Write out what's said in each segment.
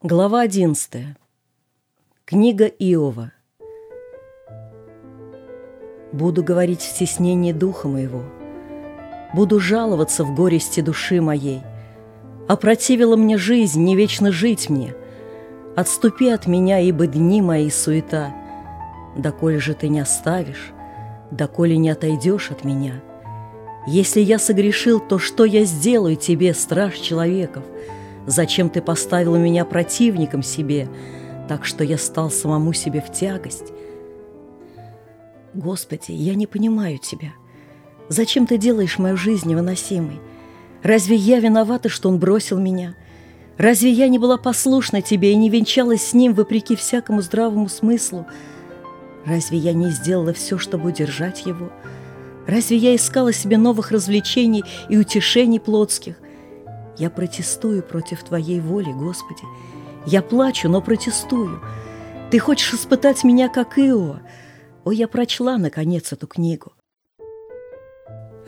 Глава 11. Книга Иова. Буду говорить в стеснении духа моего, Буду жаловаться в горести души моей. Опротивила мне жизнь, не вечно жить мне. Отступи от меня, ибо дни мои суета. Доколе же ты не оставишь, доколе не отойдешь от меня. Если я согрешил, то что я сделаю тебе, страж человеков — Зачем ты поставил меня противником себе, так что я стал самому себе в тягость? Господи, я не понимаю Тебя. Зачем ты делаешь мою жизнь невыносимой? Разве я виновата, что он бросил меня? Разве я не была послушна тебе и не венчалась с ним вопреки всякому здравому смыслу? Разве я не сделала все, чтобы удержать его? Разве я искала себе новых развлечений и утешений плотских? Я протестую против Твоей воли, Господи. Я плачу, но протестую. Ты хочешь испытать меня, как Иова. О, я прочла, наконец, эту книгу.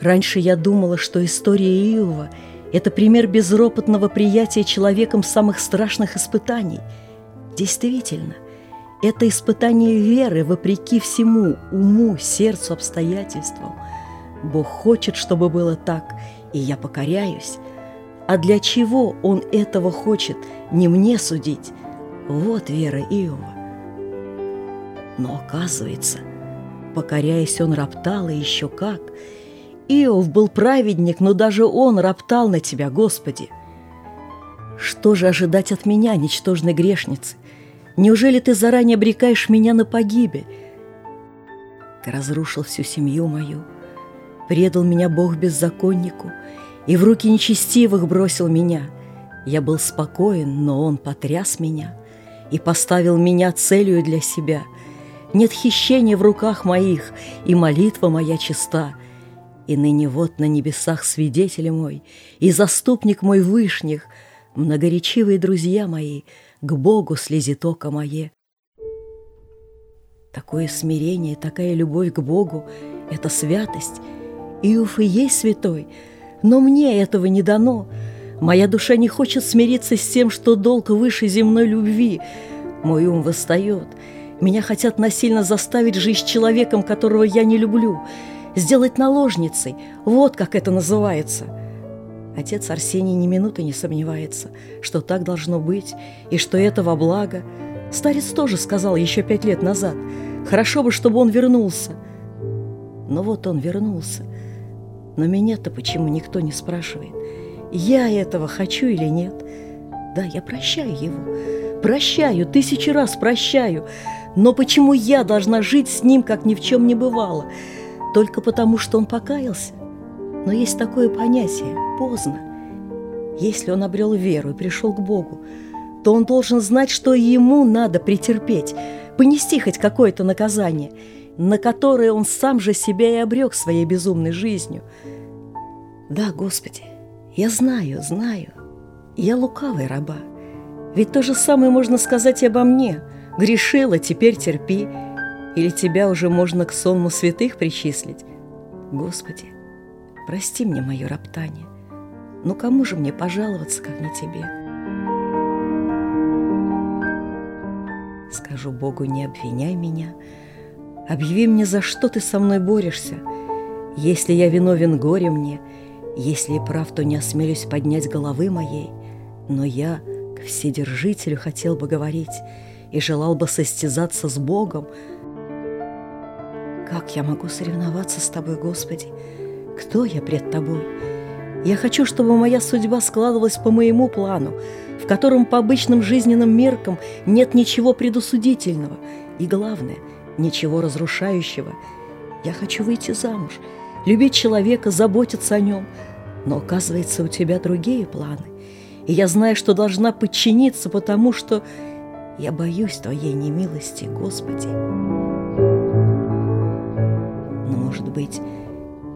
Раньше я думала, что история Иова – это пример безропотного приятия человеком самых страшных испытаний. Действительно, это испытание веры вопреки всему, уму, сердцу, обстоятельствам. Бог хочет, чтобы было так, и я покоряюсь – а для чего он этого хочет, не мне судить. Вот вера Иова. Но оказывается, покоряясь, он роптал, и еще как. Иов был праведник, но даже он роптал на тебя, Господи. Что же ожидать от меня, ничтожной грешницы? Неужели ты заранее обрекаешь меня на погибель? Ты разрушил всю семью мою, предал меня Бог беззаконнику — и в руки нечестивых бросил меня. Я был спокоен, но он потряс меня и поставил меня целью для себя. Нет хищения в руках моих, и молитва моя чиста. И ныне вот на небесах свидетель мой, и заступник мой вышних, многоречивые друзья мои, к Богу слезитока мое. Такое смирение, такая любовь к Богу — это святость. Иов и есть святой — но мне этого не дано. Моя душа не хочет смириться с тем, что долг выше земной любви. Мой ум восстает. Меня хотят насильно заставить жить с человеком, которого я не люблю. Сделать наложницей. Вот как это называется. Отец Арсений ни минуты не сомневается, что так должно быть и что это во благо. Старец тоже сказал еще пять лет назад. Хорошо бы, чтобы он вернулся. Но вот он вернулся. Но меня-то почему никто не спрашивает, я этого хочу или нет? Да, я прощаю его, прощаю, тысячи раз прощаю, но почему я должна жить с ним, как ни в чем не бывало? Только потому, что он покаялся? Но есть такое понятие – поздно. Если он обрел веру и пришел к Богу, то он должен знать, что ему надо претерпеть, понести хоть какое-то наказание – на которое он сам же себя и обрек своей безумной жизнью. Да, Господи, я знаю, знаю, я лукавый раба. Ведь то же самое можно сказать и обо мне. Грешила, теперь терпи. Или тебя уже можно к сонму святых причислить. Господи, прости мне мое роптание. Но кому же мне пожаловаться, как не тебе? Скажу Богу, не обвиняй меня, Объяви мне, за что ты со мной борешься. Если я виновен горе мне, если и прав, то не осмелюсь поднять головы моей. Но я к Вседержителю хотел бы говорить и желал бы состязаться с Богом. Как я могу соревноваться с Тобой, Господи? Кто я пред Тобой? Я хочу, чтобы моя судьба складывалась по моему плану, в котором по обычным жизненным меркам нет ничего предусудительного. И главное — ничего разрушающего. Я хочу выйти замуж, любить человека, заботиться о нем. Но оказывается, у тебя другие планы. И я знаю, что должна подчиниться, потому что я боюсь Твоей немилости, Господи. Но, может быть,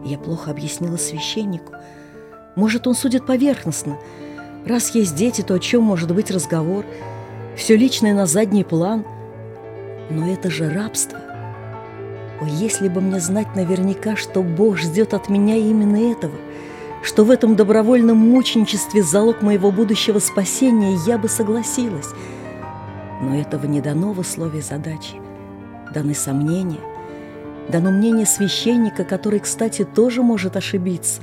я плохо объяснила священнику. Может, он судит поверхностно. Раз есть дети, то о чем может быть разговор? Все личное на задний план – но это же рабство. О, если бы мне знать наверняка, что Бог ждет от меня именно этого, что в этом добровольном мученичестве залог моего будущего спасения, я бы согласилась. Но этого не дано в условии задачи. Даны сомнения, дано мнение священника, который, кстати, тоже может ошибиться.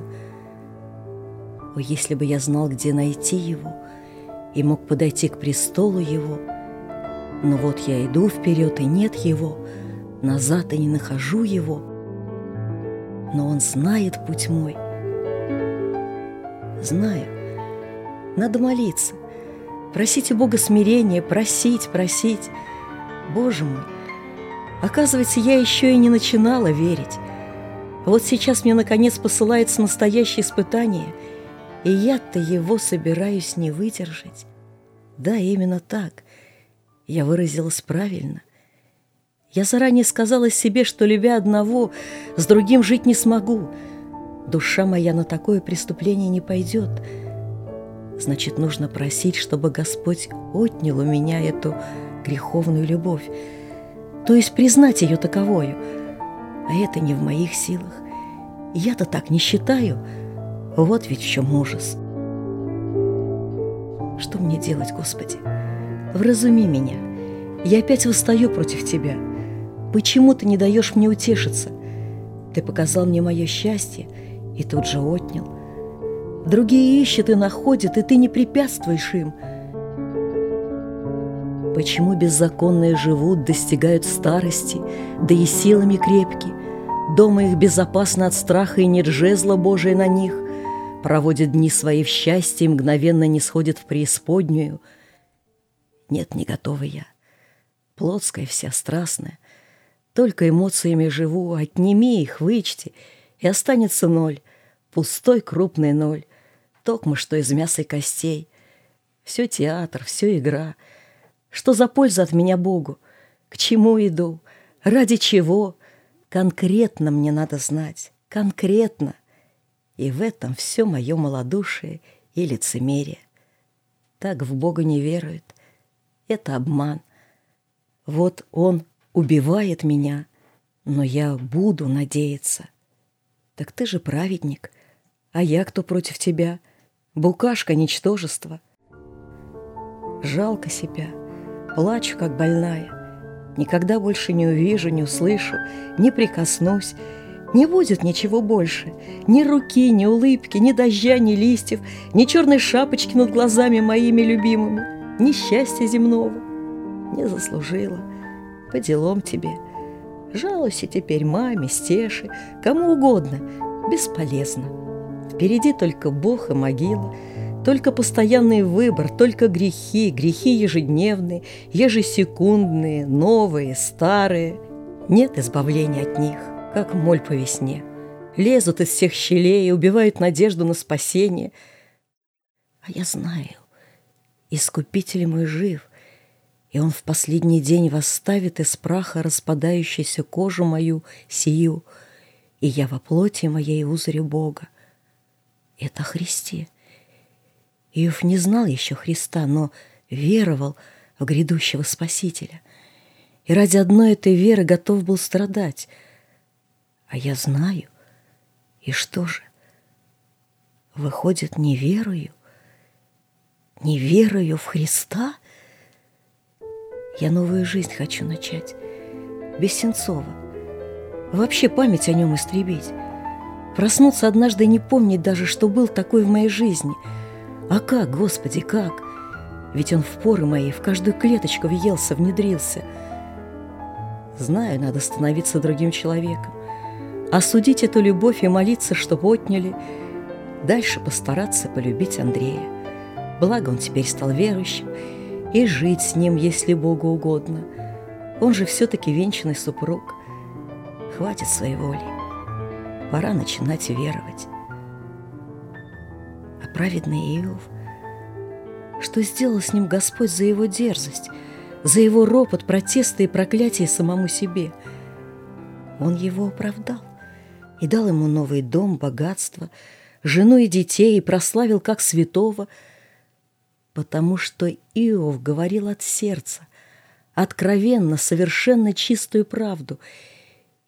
О, если бы я знал, где найти его, и мог подойти к престолу его, но вот я иду вперед, и нет его, назад и не нахожу его, но он знает путь мой, Знаю. Надо молиться. Просить у Бога смирения, просить, просить. Боже мой, оказывается, я еще и не начинала верить. Вот сейчас мне, наконец, посылается настоящее испытание, и я-то его собираюсь не выдержать. Да, именно так. Я выразилась правильно. Я заранее сказала себе, что, любя одного, с другим жить не смогу — Душа моя на такое преступление не пойдет. Значит, нужно просить, чтобы Господь отнял у меня эту греховную любовь, то есть признать ее таковою. А это не в моих силах. Я-то так не считаю. Вот ведь в чем ужас. Что мне делать, Господи? Вразуми меня. Я опять восстаю против Тебя. Почему Ты не даешь мне утешиться? Ты показал мне мое счастье — и тут же отнял. Другие ищут и находят, и ты не препятствуешь им. Почему беззаконные живут, достигают старости, да и силами крепки? Дома их безопасно от страха и нет жезла Божия на них, проводят дни свои в счастье и мгновенно не сходят в преисподнюю. Нет, не готова я, плотская вся, страстная, только эмоциями живу, отними их, вычти — и останется ноль, пустой крупный ноль, токмо что из мяса и костей. Все театр, все игра. Что за польза от меня Богу? К чему иду? Ради чего? Конкретно мне надо знать. Конкретно. И в этом все мое малодушие и лицемерие. Так в Бога не верует. Это обман. Вот Он убивает меня, но я буду надеяться. Так ты же праведник. А я кто против тебя? Букашка ничтожество. Жалко себя. Плачу, как больная. Никогда больше не увижу, не услышу, не прикоснусь. Не будет ничего больше. Ни руки, ни улыбки, ни дождя, ни листьев, ни черной шапочки над глазами моими любимыми, ни счастья земного. Не заслужила. По делам тебе — Жалуйся теперь маме, Стеше, кому угодно. Бесполезно. Впереди только Бог и могила, только постоянный выбор, только грехи, грехи ежедневные, ежесекундные, новые, старые. Нет избавления от них, как моль по весне. Лезут из всех щелей и убивают надежду на спасение. А я знаю, Искупитель мой жив, и он в последний день восставит из праха распадающуюся кожу мою сию, и я во плоти моей узре Бога. Это Христе. Иов не знал еще Христа, но веровал в грядущего Спасителя. И ради одной этой веры готов был страдать. А я знаю. И что же? Выходит, не верую? Не верую в Христа — я новую жизнь хочу начать. Без Сенцова. Вообще память о нем истребить. Проснуться однажды не помнить даже, что был такой в моей жизни. А как, Господи, как? Ведь он в поры мои в каждую клеточку въелся, внедрился. Знаю, надо становиться другим человеком. Осудить эту любовь и молиться, чтобы отняли. Дальше постараться полюбить Андрея. Благо он теперь стал верующим, и жить с ним, если Богу угодно. Он же все-таки венчанный супруг. Хватит своей воли. Пора начинать веровать. А праведный Иов, что сделал с ним Господь за его дерзость, за его ропот, протесты и проклятия самому себе? Он его оправдал и дал ему новый дом, богатство, жену и детей, и прославил как святого – потому что Иов говорил от сердца, откровенно, совершенно чистую правду,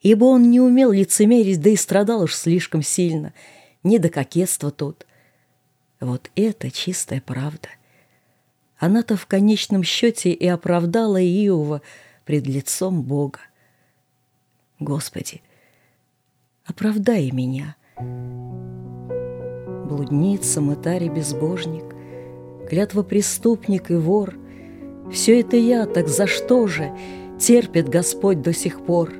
ибо он не умел лицемерить, да и страдал уж слишком сильно, ни до кокетства тут. Вот это чистая правда. Она-то в конечном счете и оправдала Иова пред лицом Бога. Господи, оправдай меня. Блудница, мытарь и безбожник, клятва преступник и вор — все это я, так за что же терпит Господь до сих пор?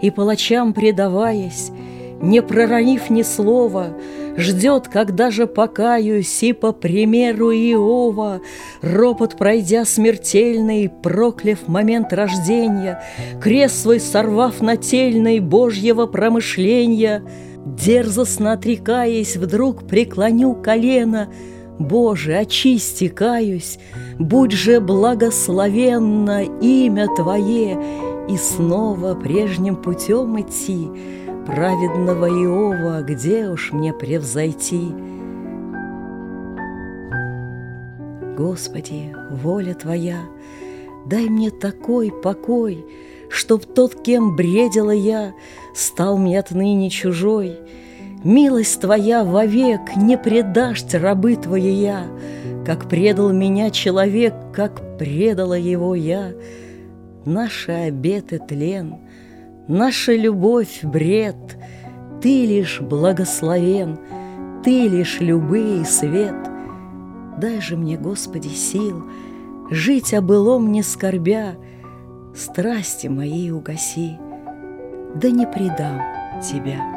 И палачам предаваясь, не проронив ни слова, Ждет, когда же покаюсь, и по примеру Иова, Ропот пройдя смертельный, прокляв момент рождения, Крест свой сорвав нательный Божьего промышления, Дерзостно отрекаясь, вдруг преклоню колено — Боже, очисти, каюсь, будь же благословенно имя Твое, и снова прежним путем идти, праведного Иова, где уж мне превзойти? Господи, воля Твоя, дай мне такой покой, Чтоб тот, кем бредила я, стал мне отныне чужой, Милость Твоя вовек не предашь рабы Твои я, Как предал меня человек, как предала его я. Наши обеты тлен, наша любовь бред, Ты лишь благословен, Ты лишь любый свет. Дай же мне, Господи, сил Жить о былом не скорбя, Страсти мои угаси, Да не предам Тебя.